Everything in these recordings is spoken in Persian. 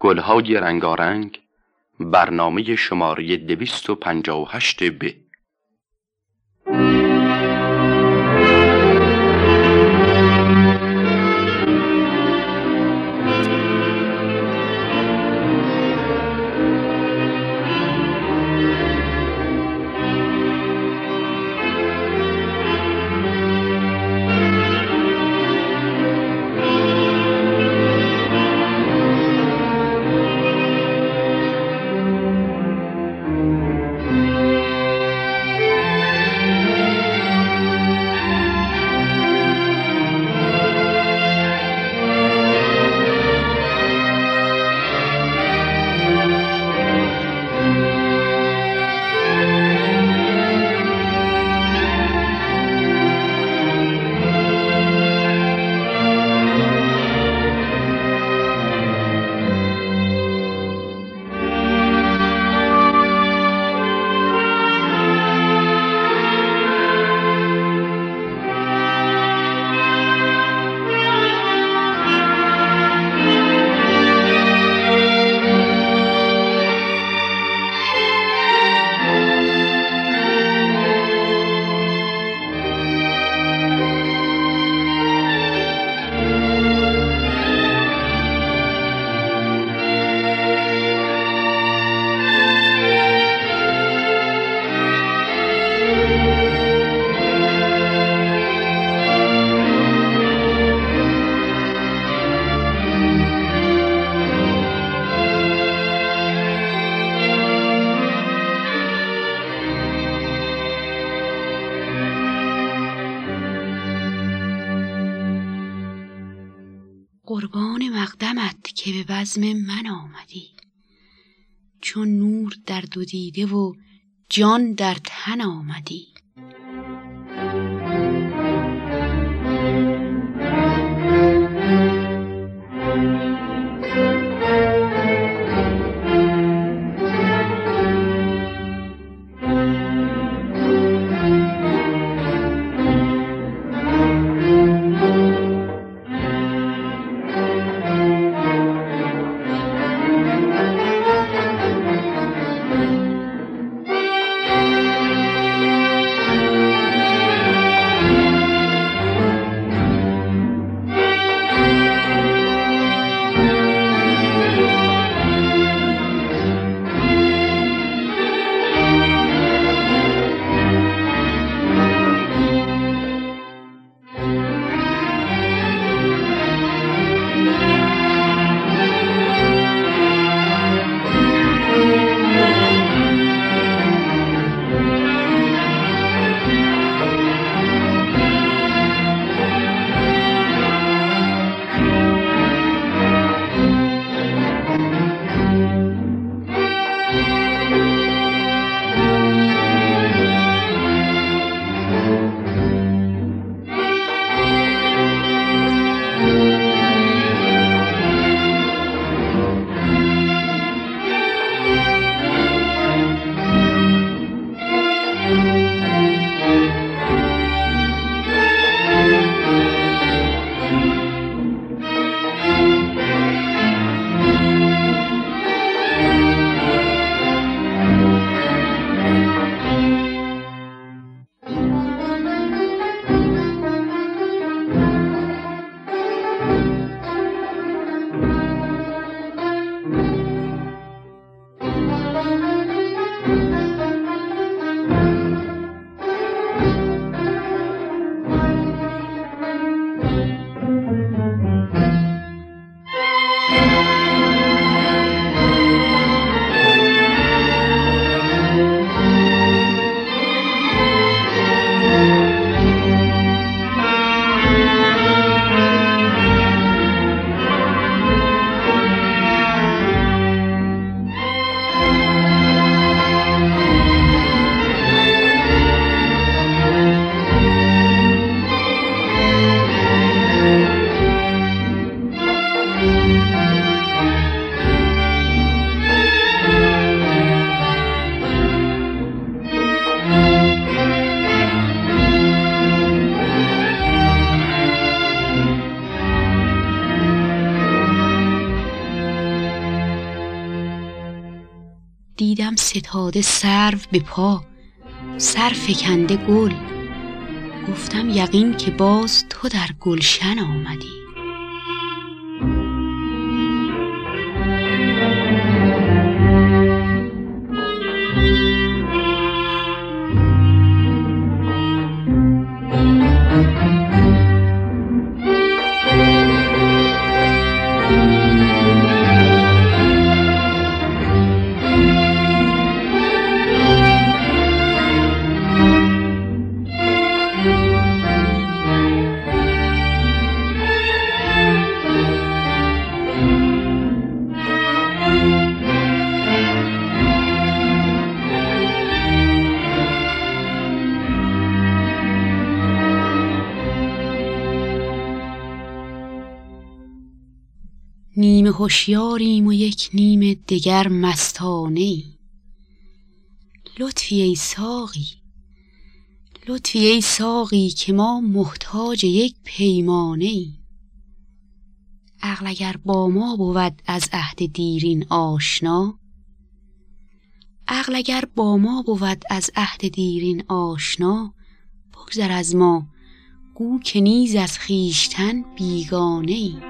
گلهای رنگارنگ برنامه شماره 258 ب. قربان مقدمت که به بزم من آمدی. چون نور در دو دیده و جان در تن آمدی. ستاده سرو به پا سر فکنده گل. گفتم یقین که باز تو در گلشن آمدی. نیمه هوشیاریم و یک نیم دگر مستانه ای. لطفی ای ساقی لطفی ای ساقی که ما محتاج یک پیمانه ای. عقل اگر با ما بود از عهد دیرین آشنا عقل اگر با ما بود از عهد دیرین آشنا بگذر از ما گو که نیز از خویشتن بیگانه ای.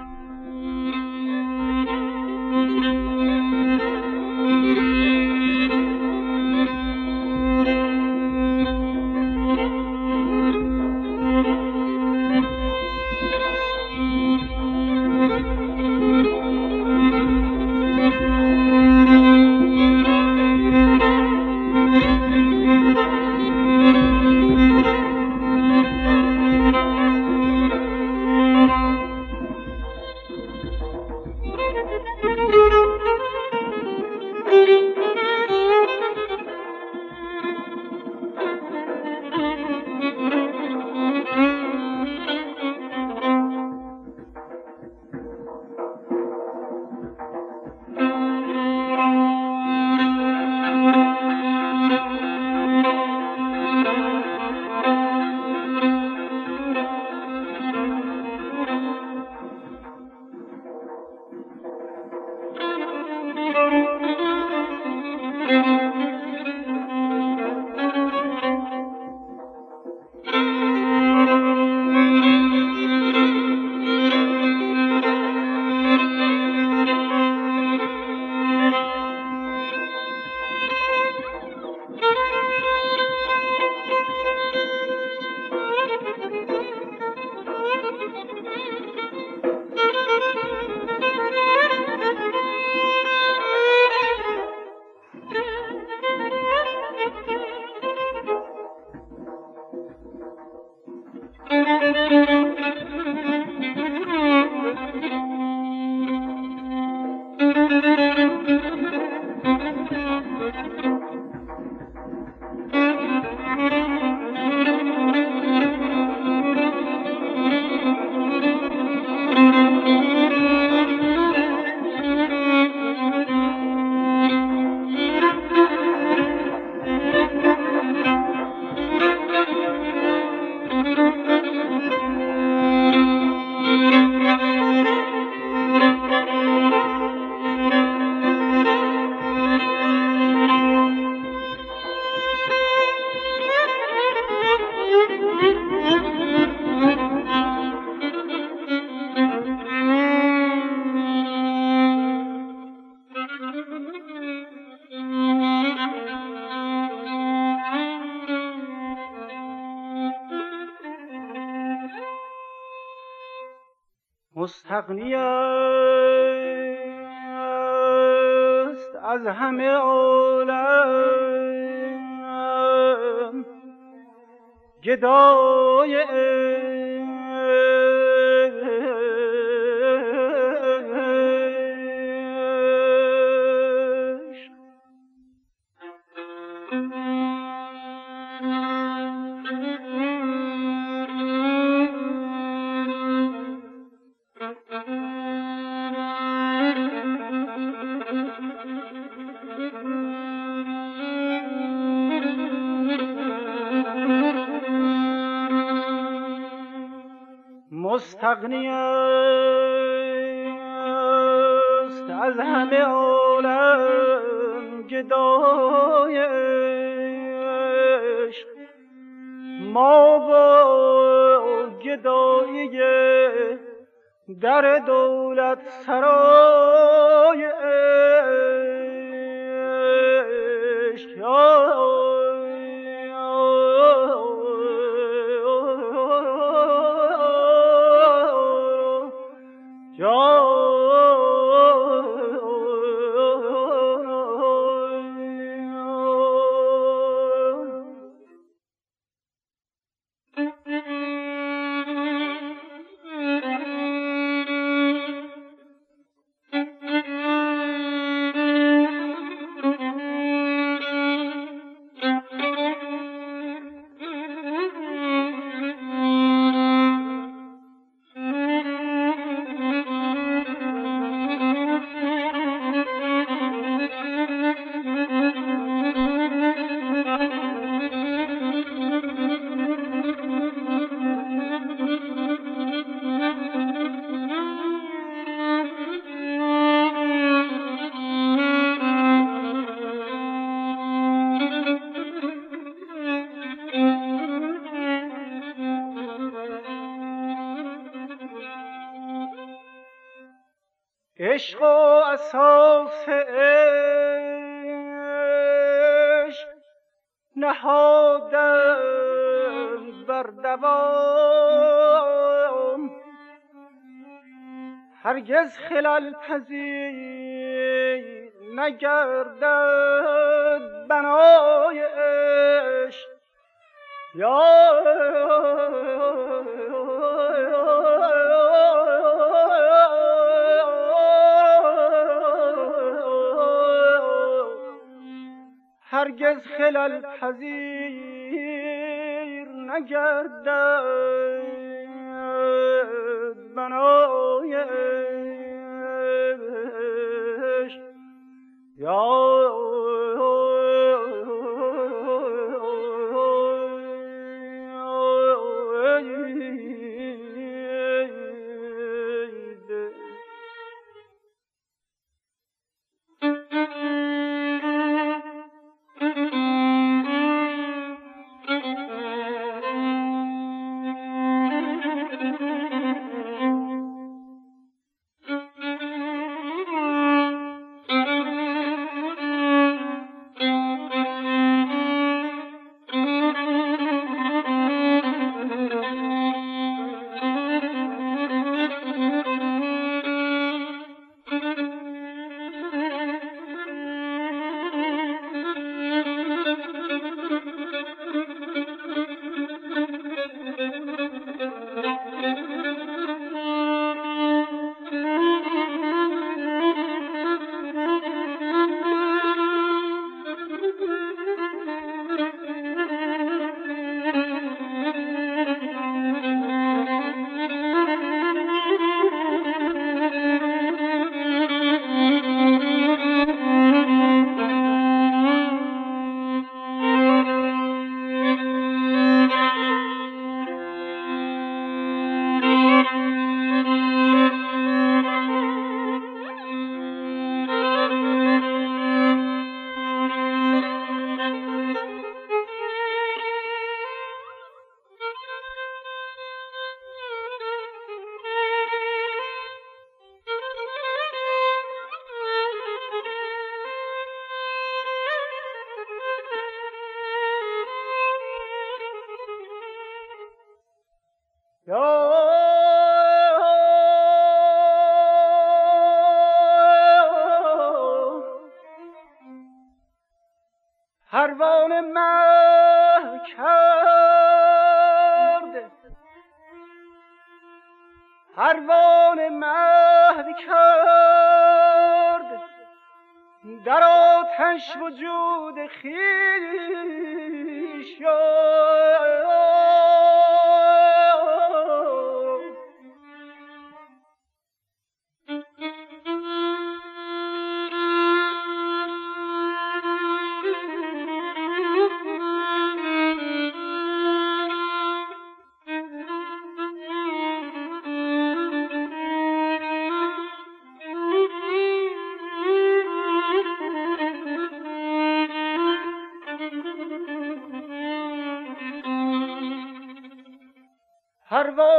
Thank you. مستغنی است از همه عالم. گدای در دولت سرای عشق. و اساس عشق نهادن بر دوام هرگز خلال پذیر نگردد بنای عشق. یا هرگز خلال پذیر نگردد. بنای یا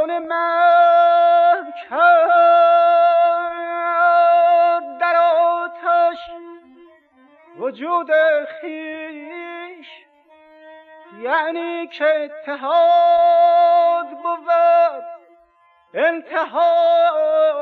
پروانه من کرد در آتش وجود خیش. یعنی که اتحاد بود انتهایش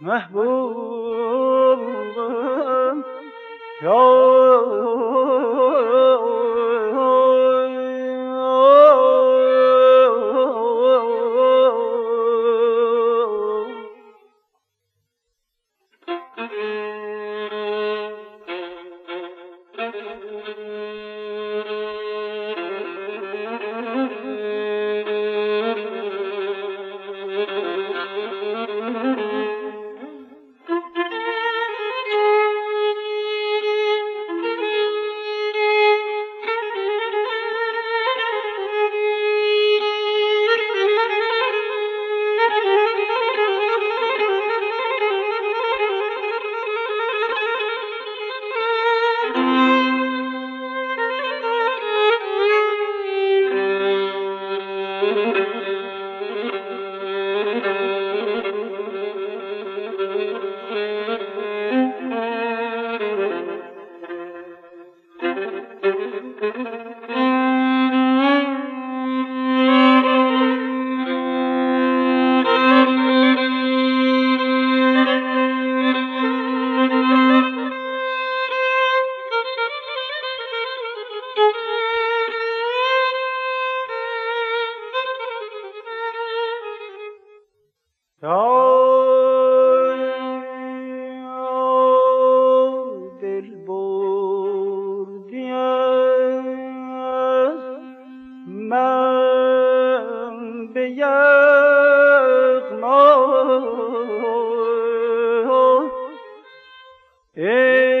محبوبم یا ای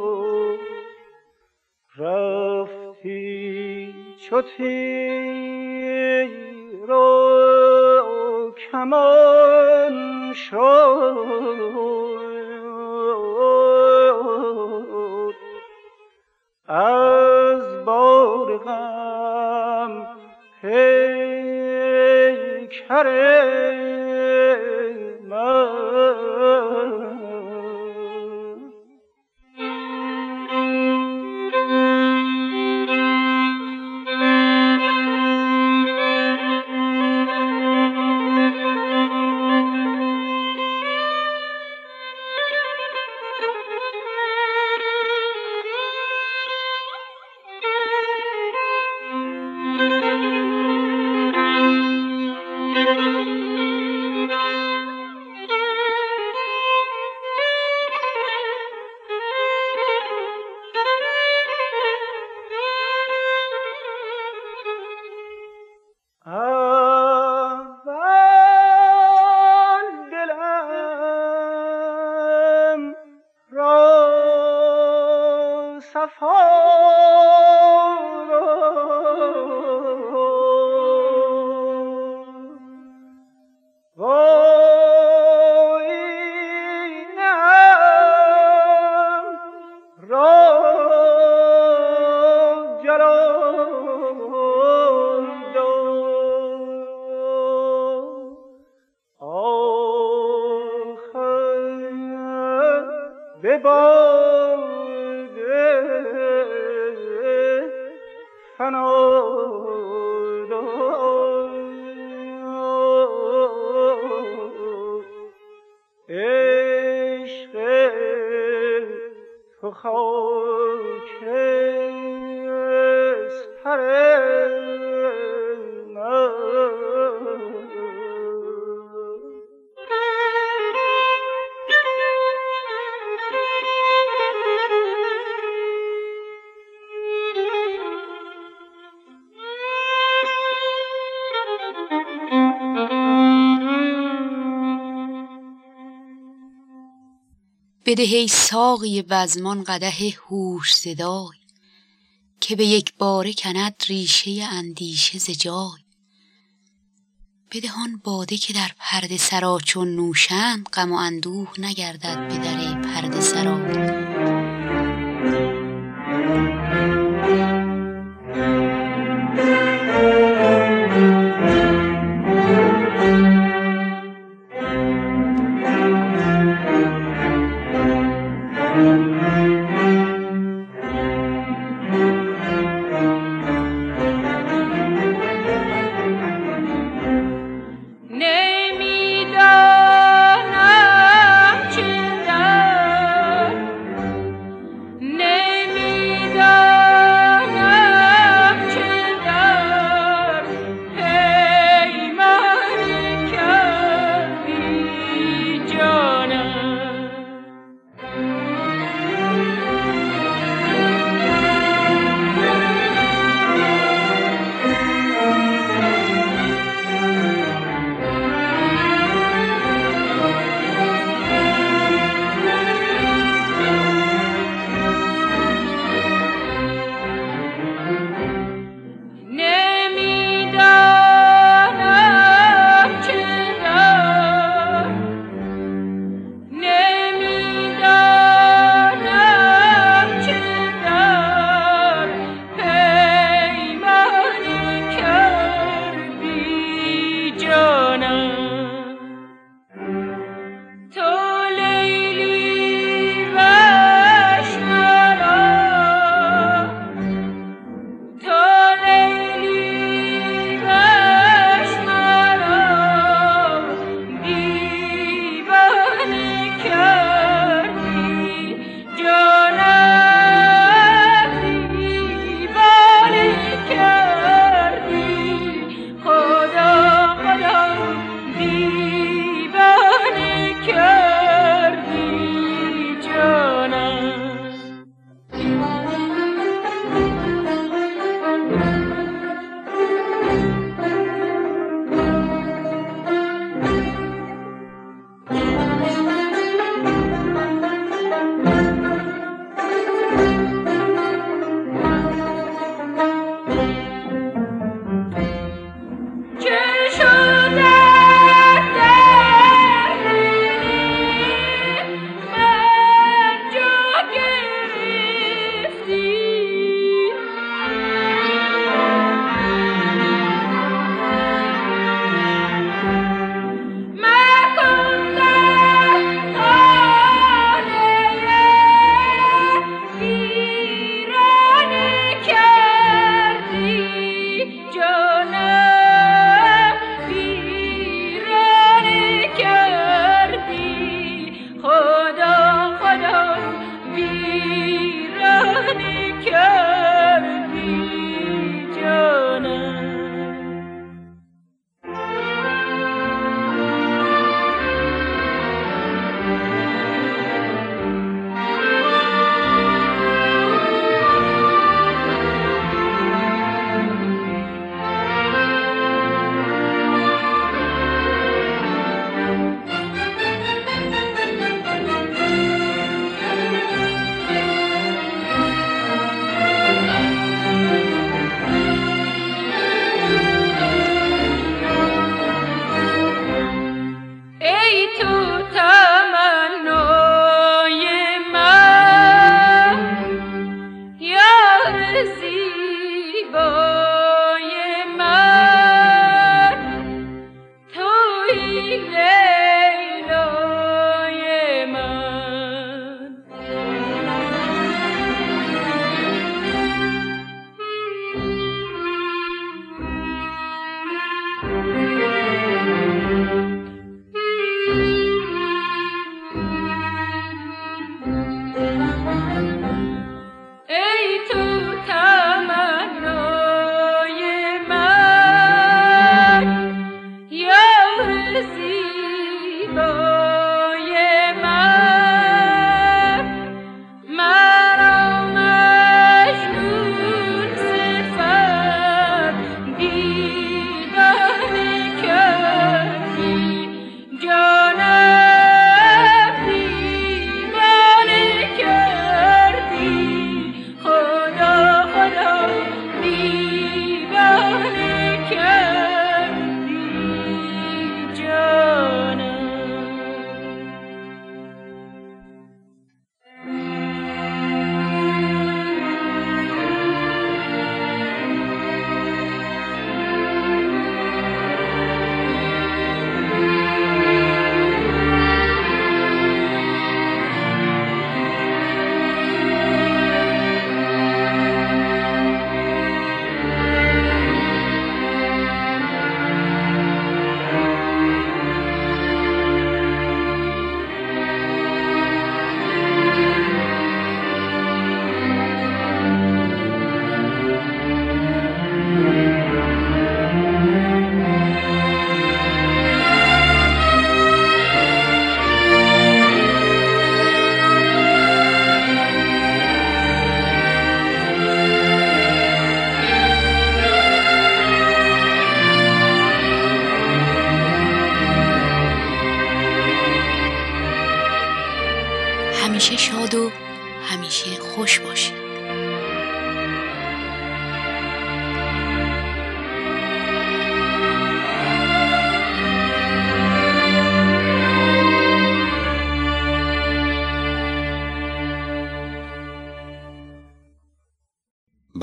بقایش رو کمان بده ای ساقی بزمان قده هوش صدای که به یک باره کند ریشه اندیشه ز بده آن باده که در پرده سرا چون نوشند غم و اندوه نگردد به در پرده سرا Anand.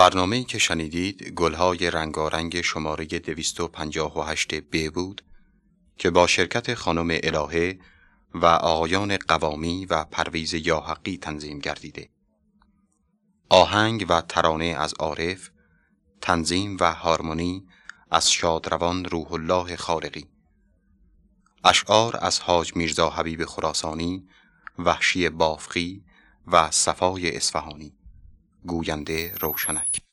برنامه که شنیدید گلهای رنگارنگ شماره 258 ب بود که با شرکت خانم الهه و آقایان قوامی و پرویز یاحقی تنظیم گردیده. آهنگ و ترانه از عارف تنظیم و هارمونی از شادروان روح الله خارقی. اشعار از حاج میرزا حبیب خراسانی وحشی بافقی و صفای اصفهانی. گوینده روشنک.